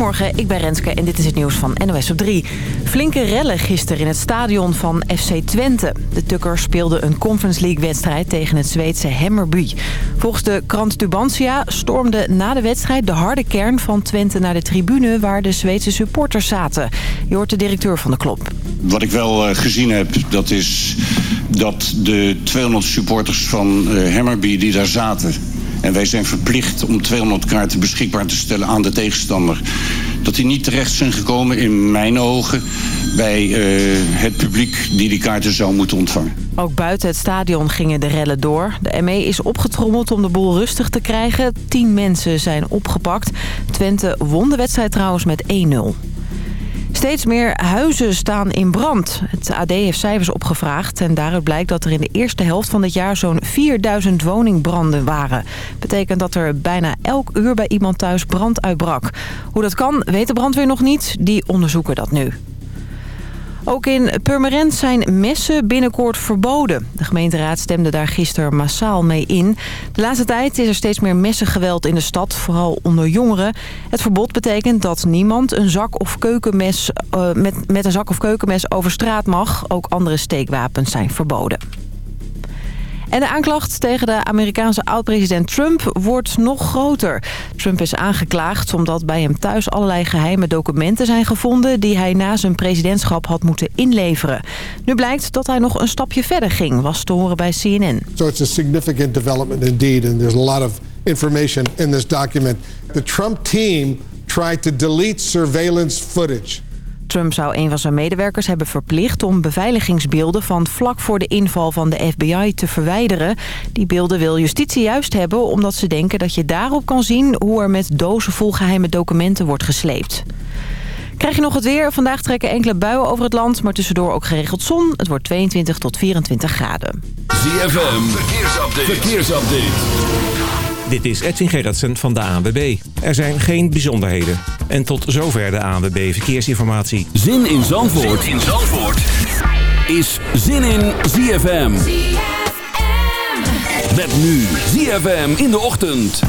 Goedemorgen, ik ben Renske en dit is het nieuws van NOS op 3. Flinke rellen gisteren in het stadion van FC Twente. De Tukkers speelden een Conference League-wedstrijd tegen het Zweedse Hammerby. Volgens de krant Tubantia stormde na de wedstrijd de harde kern van Twente naar de tribune... waar de Zweedse supporters zaten. Je hoort de directeur van de club. Wat ik wel eh, gezien heb, dat is dat de 200 supporters van uh, Hammerby die daar zaten... En wij zijn verplicht om 200 kaarten beschikbaar te stellen aan de tegenstander. Dat die niet terecht zijn gekomen, in mijn ogen, bij uh, het publiek die die kaarten zou moeten ontvangen. Ook buiten het stadion gingen de rellen door. De ME is opgetrommeld om de boel rustig te krijgen. Tien mensen zijn opgepakt. Twente won de wedstrijd trouwens met 1-0. Steeds meer huizen staan in brand. Het AD heeft cijfers opgevraagd en daaruit blijkt dat er in de eerste helft van dit jaar zo'n 4000 woningbranden waren. Betekent dat er bijna elk uur bij iemand thuis brand uitbrak. Hoe dat kan, weet de brandweer nog niet. Die onderzoeken dat nu. Ook in Purmerend zijn messen binnenkort verboden. De gemeenteraad stemde daar gisteren massaal mee in. De laatste tijd is er steeds meer messengeweld in de stad, vooral onder jongeren. Het verbod betekent dat niemand een zak of keukenmes, uh, met, met een zak of keukenmes over straat mag. Ook andere steekwapens zijn verboden. En de aanklacht tegen de Amerikaanse oud-president Trump wordt nog groter. Trump is aangeklaagd omdat bij hem thuis allerlei geheime documenten zijn gevonden... die hij na zijn presidentschap had moeten inleveren. Nu blijkt dat hij nog een stapje verder ging, was te horen bij CNN. So it's a significant development indeed, and there's a lot of information in this document. The Trump team tried to delete surveillance footage... Trump zou een van zijn medewerkers hebben verplicht om beveiligingsbeelden van vlak voor de inval van de FBI te verwijderen. Die beelden wil justitie juist hebben omdat ze denken dat je daarop kan zien hoe er met dozen vol geheime documenten wordt gesleept. Krijg je nog het weer? Vandaag trekken enkele buien over het land, maar tussendoor ook geregeld zon. Het wordt 22 tot 24 graden. ZFM, verkeersupdate. verkeersupdate. Dit is Edwin Gerritsen van de ANWB. Er zijn geen bijzonderheden. En tot zover de ANWB Verkeersinformatie. Zin in Zandvoort, zin in Zandvoort. is Zin in ZFM. ZFM. Met nu ZFM in de ochtend.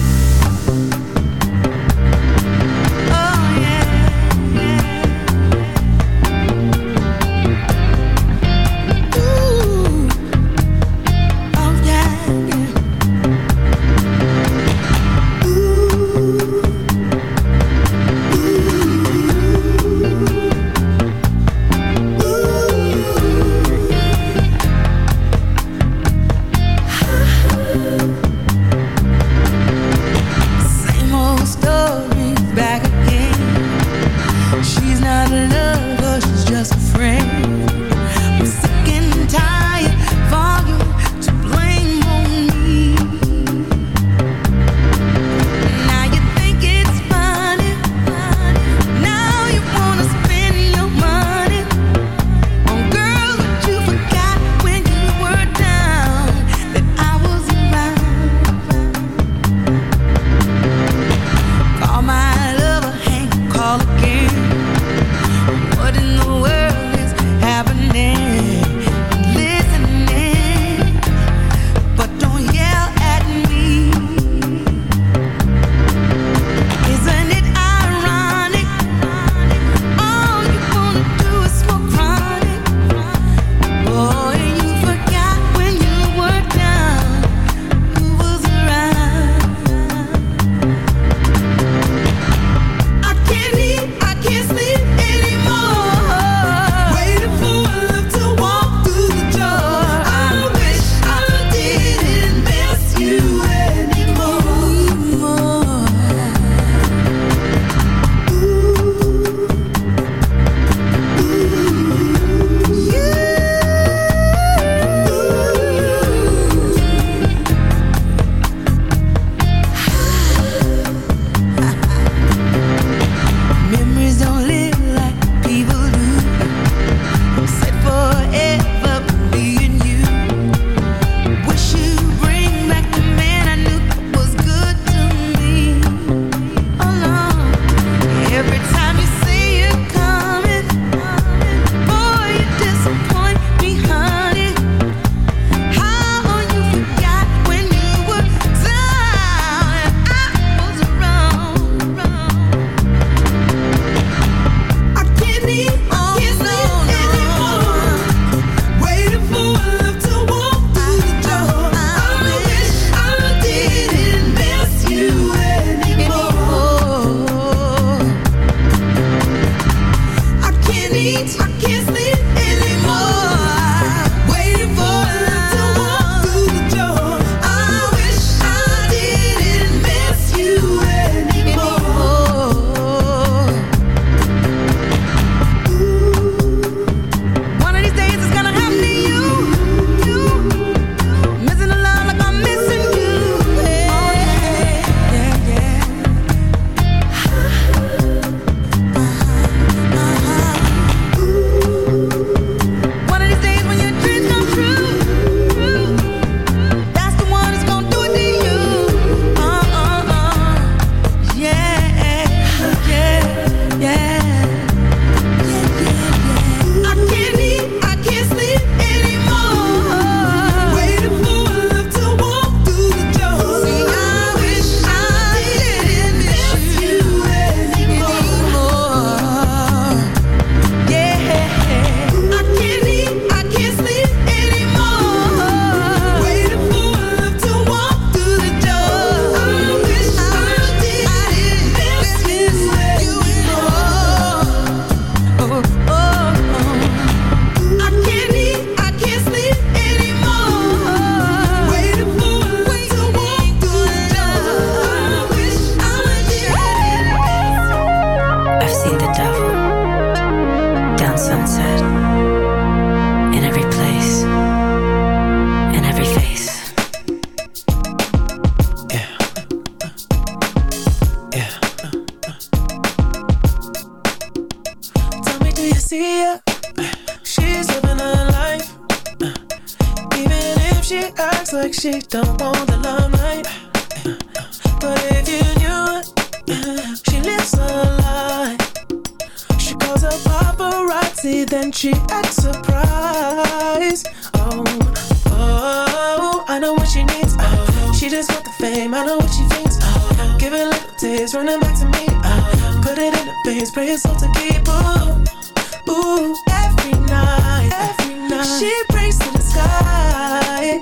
Back to me. Oh, put it in the face, pray it's all to keep. Ooh, ooh, every night, every night. She prays to the sky,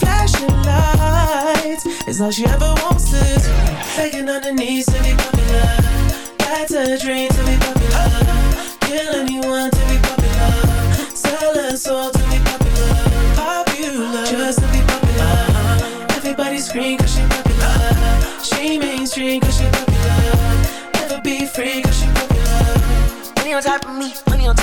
flashing lights. It's all she ever wants is begging on her knees to be popular. That's a dream to be popular. Kill anyone to be popular. Sell her soul to be popular. Popular, just to be popular. Everybody scream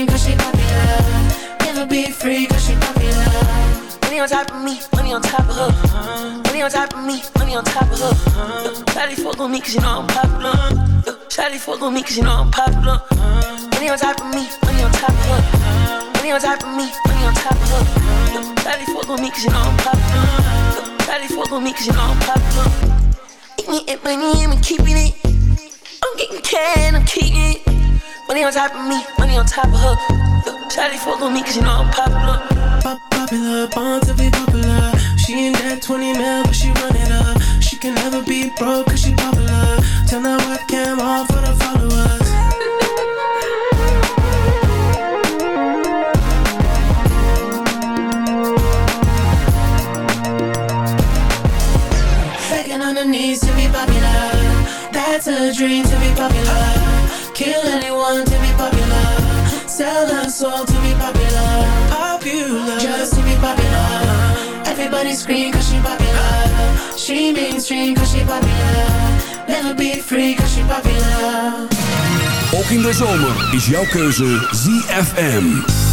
mainstream cause she popular. Never be free cause she popular. Money on top of me, money on top of her. Money on top of me, money on top of her. Shawty fuck on me cause you know I'm popular. Shawty fuck on me cause you know I'm popular. Money on top of me, money on top of her. Money on top of me, money on top of her. Shawty fuck on me cause you know I'm popular. Shawty fuck on me cause you know I'm popular. Eat me and money, I'm keeping it. I'm getting can, I'm keeping it. Money on top of me, money on top of her. Shawty fuck on me cause you know I'm popular. Pop popular, born to be popular. She ain't that 20 mil, but she run it up. She can never be broke cause she popular. Turn that webcam off for the Sell her soul to be popular. Popular, just to be popular. Everybody scream cause she popular. She mainstream cause she popular. Never be free cause she popular. Ook in de zomer is jouw keuze ZFM.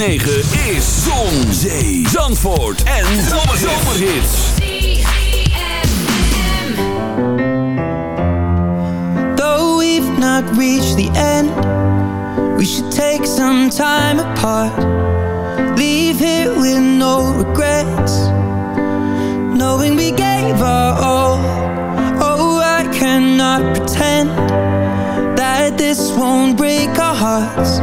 Is Zon, Zee, Zandvoort en Zomerhits. Though we've not reached the end, we should take some time apart. Leave here with no regrets, knowing we gave our all. Oh, I cannot pretend that this won't break our hearts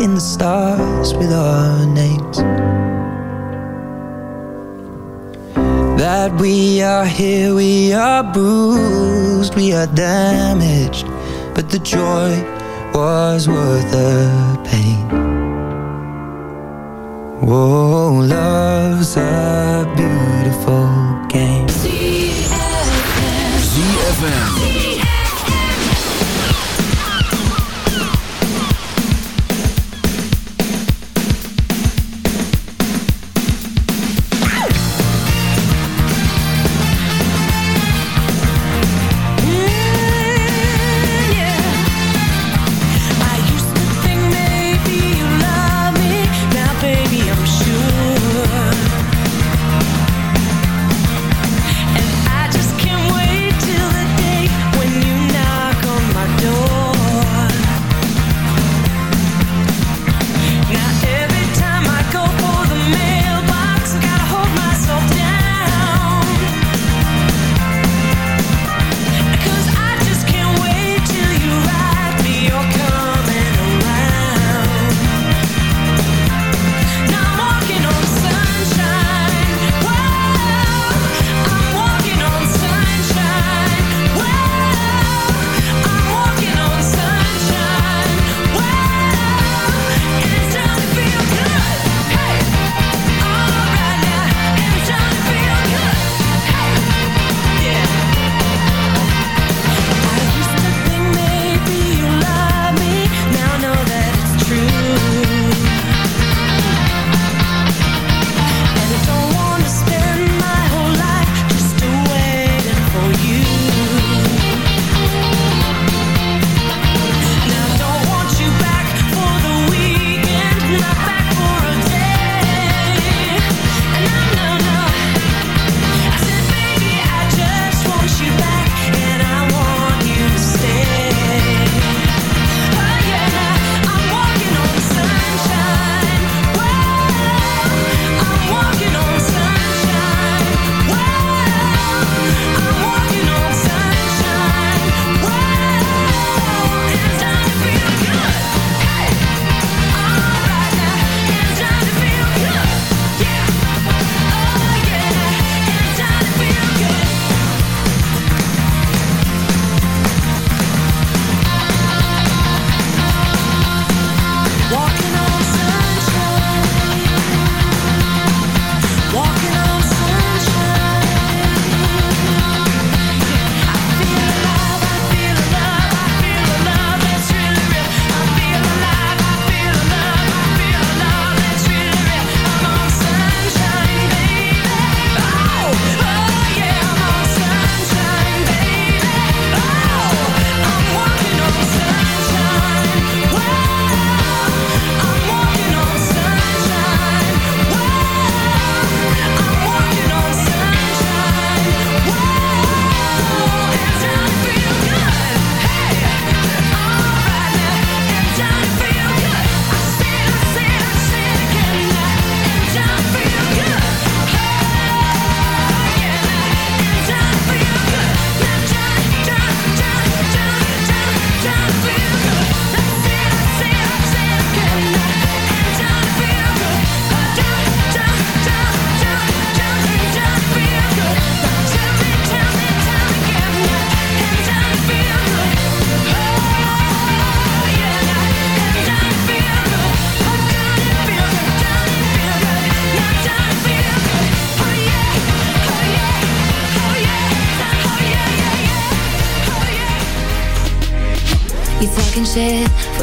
the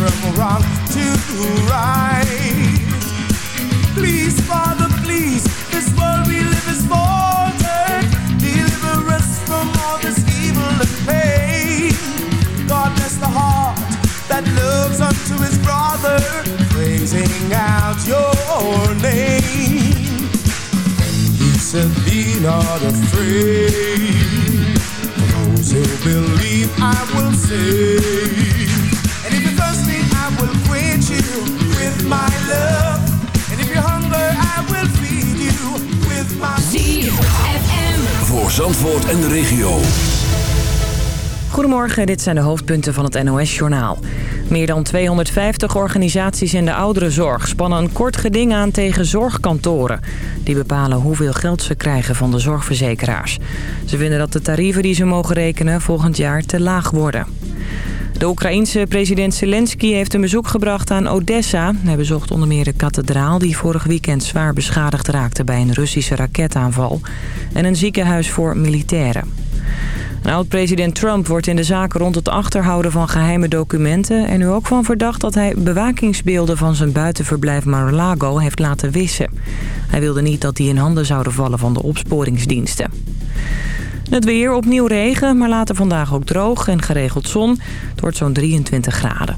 from wrong to right. Please, Father, please, this world we live is faltered. Deliver us from all this evil and pain. God bless the heart that looks unto his brother, praising out your name. He said, Be not afraid. For those who believe, I will save. Voor Zandvoort en de regio. Goedemorgen, dit zijn de hoofdpunten van het NOS-journaal. Meer dan 250 organisaties in de ouderenzorg spannen een kort geding aan tegen zorgkantoren. Die bepalen hoeveel geld ze krijgen van de zorgverzekeraars. Ze vinden dat de tarieven die ze mogen rekenen volgend jaar te laag worden. De Oekraïense president Zelensky heeft een bezoek gebracht aan Odessa. Hij bezocht onder meer de kathedraal die vorig weekend zwaar beschadigd raakte bij een Russische raketaanval. En een ziekenhuis voor militairen. Oud-president Trump wordt in de zaak rond het achterhouden van geheime documenten... en nu ook van verdacht dat hij bewakingsbeelden van zijn buitenverblijf Mar-a-Lago heeft laten wissen. Hij wilde niet dat die in handen zouden vallen van de opsporingsdiensten. Het weer opnieuw regen, maar later vandaag ook droog en geregeld zon. Het wordt zo'n 23 graden.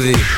Piace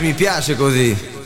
Mi piace, così.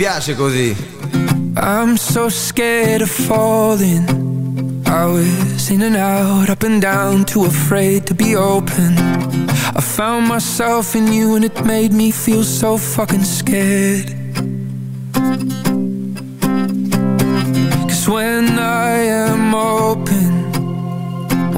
Piace, così. I'm so scared of falling. I was in and out, up and down, too afraid to be open. I found myself in you and it made me feel so fucking scared.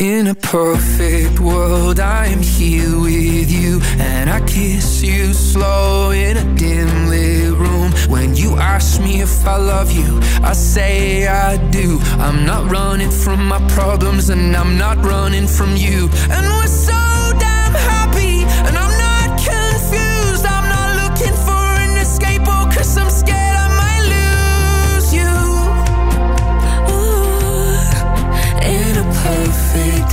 In a perfect world, I am here with you. And I kiss you slow in a dim lit room. When you ask me if I love you, I say I do. I'm not running from my problems, and I'm not running from you. And we're so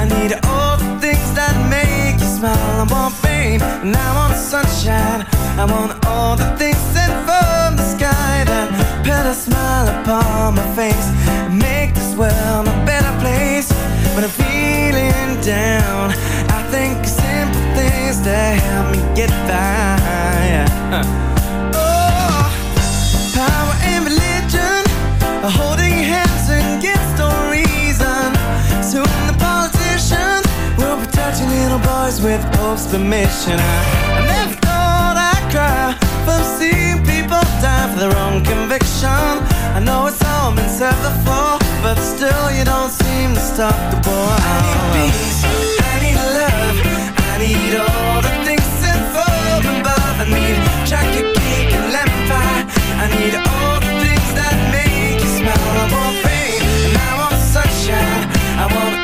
I need all the things that make you smile. I want fame and I want sunshine. I want all the things sent from the sky that put a smile upon my face and make this world a better place. When I'm feeling down, I think simple things that help me get by. Oh, little boys with Pope's permission. I, never thought I'd cry from seeing people die for their own conviction. I know it's all been said before, but still you don't seem to stop the war. I need peace, I need love, I need all the things sent from above. I need chocolate cake and lemon pie. I need all the things that make you smile. I want rain and I want sunshine. I want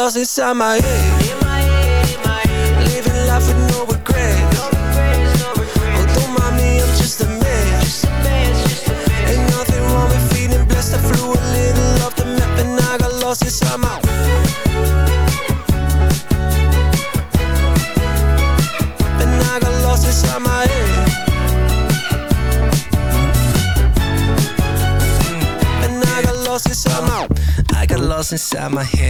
lost inside my head. Living life with no regrets. Oh, don't mind me, I'm just a man. Ain't nothing wrong with feeling blessed. I flew a little off the map and I got lost inside my head. And I got lost inside my head. And I got lost inside my head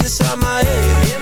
else chama on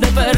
never